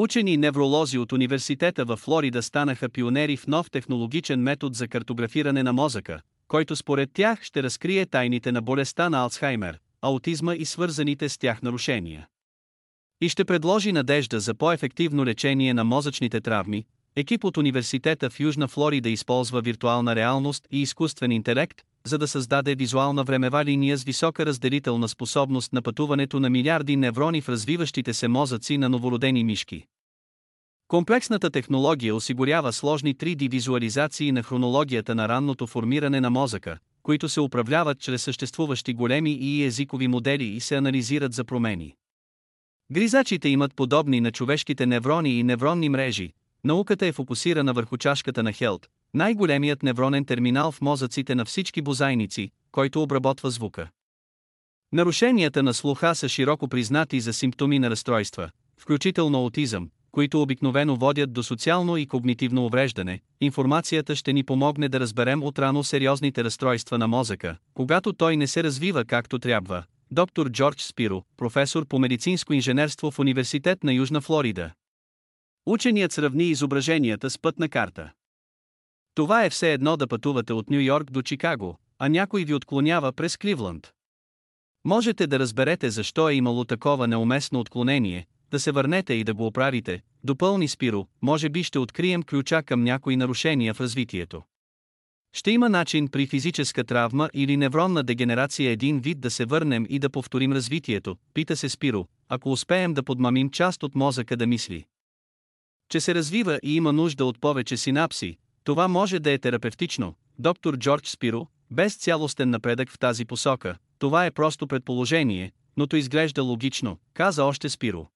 Учени и невролози от университета в Флорида станаха пионери в нов технологичен метод за картографиране на мозъка, който според тях ще разкрие тайните на болестта на Алцхаймер, аутизма и свързаните с тях нарушения. И ще предложи надежда за по-ефективно лечение на мозъчните травми. Екип от университета в Южна Флорида използва виртуална реалност и изкуствен интелект, за да създаде визуална времева линия с висока разделителна способност на пътуването на милиарди неврони в развиващите се мозъци на новородени мишки. Комплексната технология осигурява сложни 3D визуализации на хронологията на ранното формиране на мозъка, които се управляват чрез съществуващи големи и езикови модели и се анализират за промени. Гризачите имат подобни на човешките неврони и невронни мрежи. Науката е фокусирана върху чашката на Хелт, най-големият невронен терминал в мозъците на всички бозайници, който обработва звука. Нарушенията на слуха са широко признати за симптоми на разстройства, включително аутизъм, които обикновено водят до социално и когнитивно увреждане, информацията ще ни помогне да разберем отрано сериозните разстройства на мозъка, когато той не се развива както трябва. Доктор Джордж Спиро, професор по медицинско инженерство в Университет на Южна Флорида. Ученият сравни изображенията с пътна карта. Това е все едно да пътувате от Нью Йорк до Чикаго, а някой ви отклонява през Кливланд. Можете да разберете защо е имало такова неуместно отклонение, да се върнете и да го оправите, допълни Спиро, може би ще открием ключа към някои нарушения в развитието. Ще има начин при физическа травма или невронна дегенерация един вид да се върнем и да повторим развитието, пита се Спиро, ако успеем да подмамим част от мозъка да мисли. Че се развива и има нужда от повече синапси, това може да е терапевтично, доктор Джордж Спиро, без цялостен напредък в тази посока, това е просто предположение, но то изглежда логично, каза още Спиро.